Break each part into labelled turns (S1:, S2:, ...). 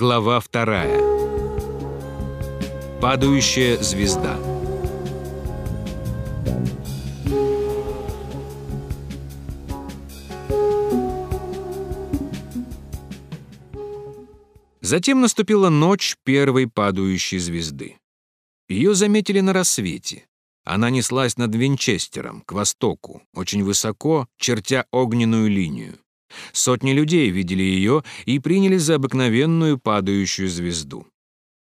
S1: Глава вторая. Падающая звезда. Затем наступила ночь первой падающей звезды. Ее заметили на рассвете. Она неслась над Винчестером, к востоку, очень высоко, чертя огненную линию. Сотни людей видели ее и приняли за обыкновенную падающую звезду.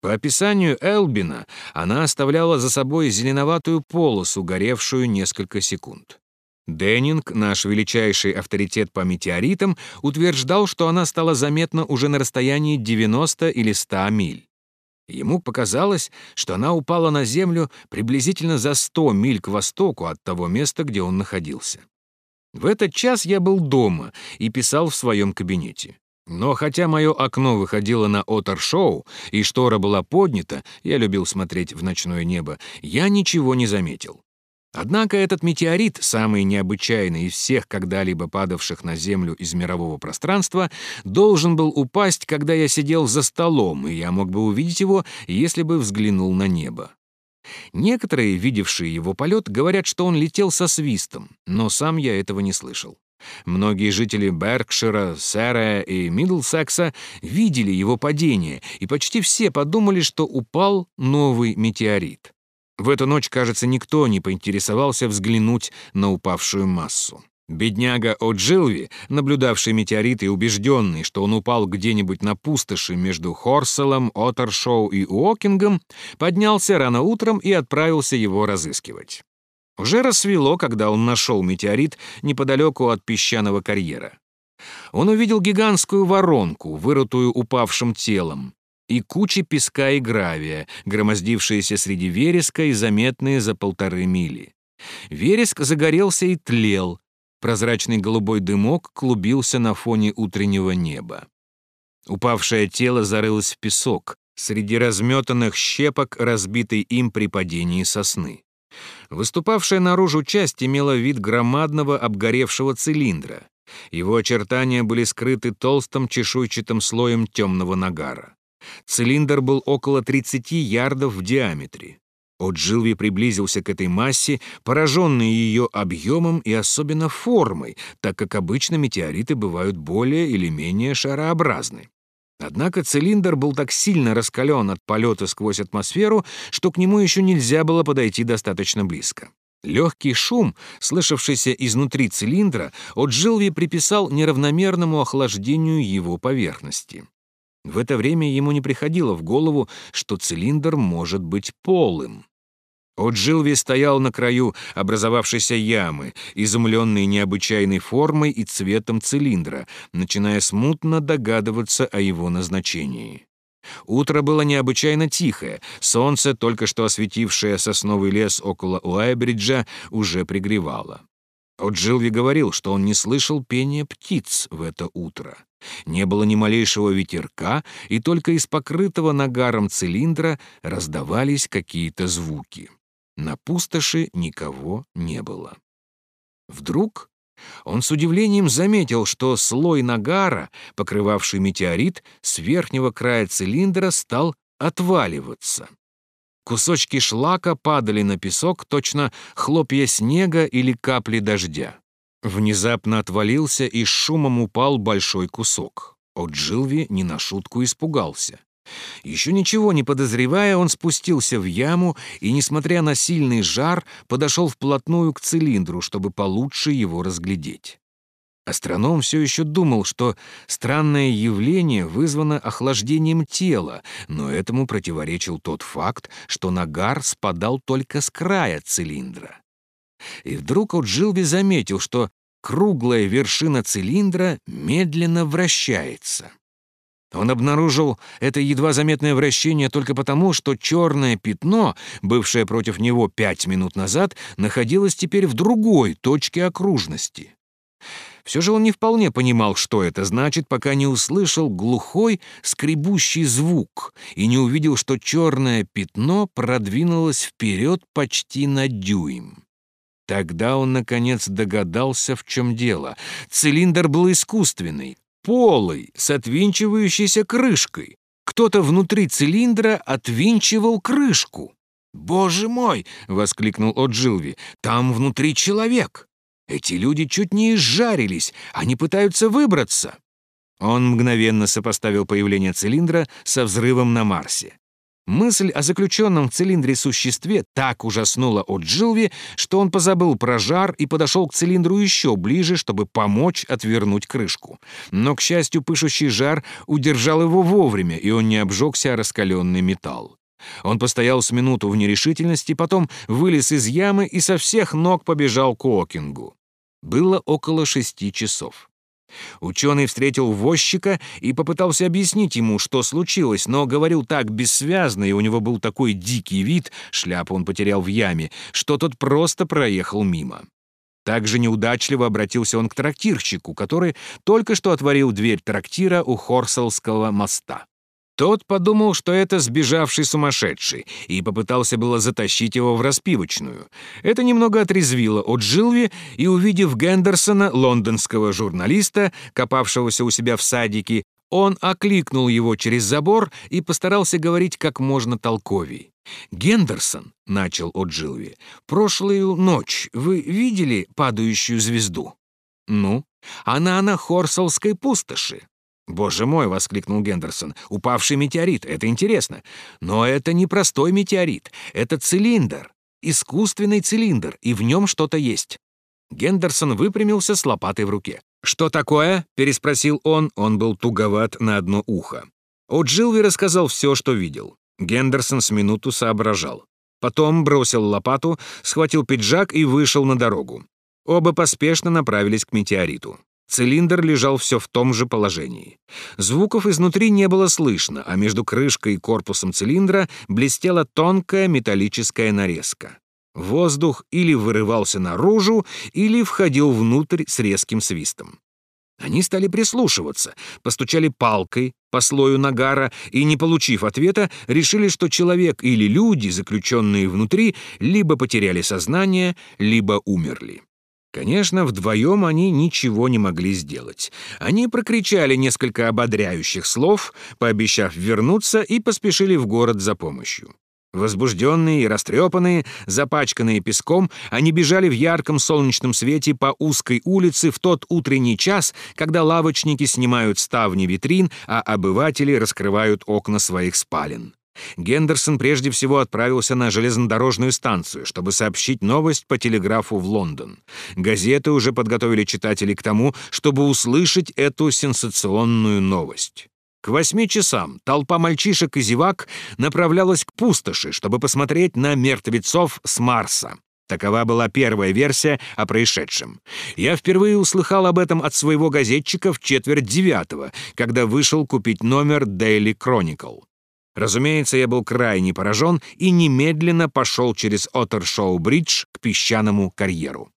S1: По описанию Элбина, она оставляла за собой зеленоватую полосу, горевшую несколько секунд. Деннинг, наш величайший авторитет по метеоритам, утверждал, что она стала заметна уже на расстоянии 90 или 100 миль. Ему показалось, что она упала на Землю приблизительно за 100 миль к востоку от того места, где он находился. В этот час я был дома и писал в своем кабинете. Но хотя мое окно выходило на Отер-шоу, и штора была поднята, я любил смотреть в ночное небо, я ничего не заметил. Однако этот метеорит, самый необычайный из всех когда-либо падавших на Землю из мирового пространства, должен был упасть, когда я сидел за столом, и я мог бы увидеть его, если бы взглянул на небо. Некоторые, видевшие его полет, говорят, что он летел со свистом, но сам я этого не слышал. Многие жители Беркшира, Сэра и Миддлсекса видели его падение, и почти все подумали, что упал новый метеорит. В эту ночь, кажется, никто не поинтересовался взглянуть на упавшую массу. Бедняга О'Джилви, наблюдавший метеорит и убежденный, что он упал где-нибудь на пустоши между Хорселом, Оттершоу и Уокингом, поднялся рано утром и отправился его разыскивать. Уже рассвело, когда он нашел метеорит неподалеку от песчаного карьера. Он увидел гигантскую воронку, вырытую упавшим телом, и кучи песка и гравия, громоздившиеся среди вереска и заметные за полторы мили. Вереск загорелся и тлел, Прозрачный голубой дымок клубился на фоне утреннего неба. Упавшее тело зарылось в песок, среди разметанных щепок, разбитой им при падении сосны. Выступавшая наружу часть имела вид громадного обгоревшего цилиндра. Его очертания были скрыты толстым чешуйчатым слоем темного нагара. Цилиндр был около 30 ярдов в диаметре. Отжилви приблизился к этой массе, пораженный ее объемом и особенно формой, так как обычно метеориты бывают более или менее шарообразны. Однако цилиндр был так сильно раскален от полета сквозь атмосферу, что к нему еще нельзя было подойти достаточно близко. Легкий шум, слышавшийся изнутри цилиндра, Отжилви приписал неравномерному охлаждению его поверхности. В это время ему не приходило в голову, что цилиндр может быть полым. Отжилви стоял на краю образовавшейся ямы, изумленный необычайной формой и цветом цилиндра, начиная смутно догадываться о его назначении. Утро было необычайно тихое, солнце, только что осветившее сосновый лес около Уайбриджа, уже пригревало. Отжилви говорил, что он не слышал пения птиц в это утро. Не было ни малейшего ветерка, и только из покрытого нагаром цилиндра раздавались какие-то звуки. На пустоши никого не было. Вдруг он с удивлением заметил, что слой нагара, покрывавший метеорит, с верхнего края цилиндра стал отваливаться. Кусочки шлака падали на песок, точно хлопья снега или капли дождя. Внезапно отвалился и с шумом упал большой кусок. От Джилви не на шутку испугался. Еще ничего не подозревая, он спустился в яму и, несмотря на сильный жар, подошел вплотную к цилиндру, чтобы получше его разглядеть. Астроном все еще думал, что странное явление вызвано охлаждением тела, но этому противоречил тот факт, что нагар спадал только с края цилиндра. И вдруг Отжилви заметил, что круглая вершина цилиндра медленно вращается. Он обнаружил это едва заметное вращение только потому, что черное пятно, бывшее против него пять минут назад, находилось теперь в другой точке окружности. Все же он не вполне понимал, что это значит, пока не услышал глухой, скребущий звук и не увидел, что черное пятно продвинулось вперед почти на дюйм. Тогда он, наконец, догадался, в чем дело. Цилиндр был искусственный, полый, с отвинчивающейся крышкой. Кто-то внутри цилиндра отвинчивал крышку. «Боже мой!» — воскликнул Оджилви. «Там внутри человек! Эти люди чуть не изжарились, они пытаются выбраться!» Он мгновенно сопоставил появление цилиндра со взрывом на Марсе. Мысль о заключенном в цилиндре существе так ужаснула от Джилви, что он позабыл про жар и подошел к цилиндру еще ближе, чтобы помочь отвернуть крышку. Но, к счастью, пышущий жар удержал его вовремя, и он не обжегся о раскаленный металл. Он постоял с минуту в нерешительности, потом вылез из ямы и со всех ног побежал к Окингу. Было около шести часов. Ученый встретил возчика и попытался объяснить ему, что случилось, но говорил так бессвязно, и у него был такой дикий вид, шляпу он потерял в яме, что тот просто проехал мимо. Также неудачливо обратился он к трактирщику, который только что отворил дверь трактира у Хорселского моста. Тот подумал, что это сбежавший сумасшедший, и попытался было затащить его в распивочную. Это немного отрезвило от Джилви, и, увидев Гендерсона, лондонского журналиста, копавшегося у себя в садике, он окликнул его через забор и постарался говорить как можно толковей. «Гендерсон», — начал О'Джилви, — «прошлую ночь вы видели падающую звезду?» «Ну, она на Хорсалской пустоши. «Боже мой!» — воскликнул Гендерсон. «Упавший метеорит. Это интересно. Но это не простой метеорит. Это цилиндр. Искусственный цилиндр, и в нем что-то есть». Гендерсон выпрямился с лопатой в руке. «Что такое?» — переспросил он. Он был туговат на одно ухо. О'Джилви рассказал все, что видел. Гендерсон с минуту соображал. Потом бросил лопату, схватил пиджак и вышел на дорогу. Оба поспешно направились к метеориту. Цилиндр лежал все в том же положении. Звуков изнутри не было слышно, а между крышкой и корпусом цилиндра блестела тонкая металлическая нарезка. Воздух или вырывался наружу, или входил внутрь с резким свистом. Они стали прислушиваться, постучали палкой по слою нагара и, не получив ответа, решили, что человек или люди, заключенные внутри, либо потеряли сознание, либо умерли. Конечно, вдвоем они ничего не могли сделать. Они прокричали несколько ободряющих слов, пообещав вернуться, и поспешили в город за помощью. Возбужденные и растрепанные, запачканные песком, они бежали в ярком солнечном свете по узкой улице в тот утренний час, когда лавочники снимают ставни витрин, а обыватели раскрывают окна своих спален. Гендерсон прежде всего отправился на железнодорожную станцию, чтобы сообщить новость по телеграфу в Лондон. Газеты уже подготовили читателей к тому, чтобы услышать эту сенсационную новость. К восьми часам толпа мальчишек и зевак направлялась к пустоши, чтобы посмотреть на мертвецов с Марса. Такова была первая версия о происшедшем. Я впервые услыхал об этом от своего газетчика в четверть девятого, когда вышел купить номер Daily Chronicle. Разумеется, я был крайне поражен и немедленно пошел через Оттершоу-бридж к песчаному карьеру.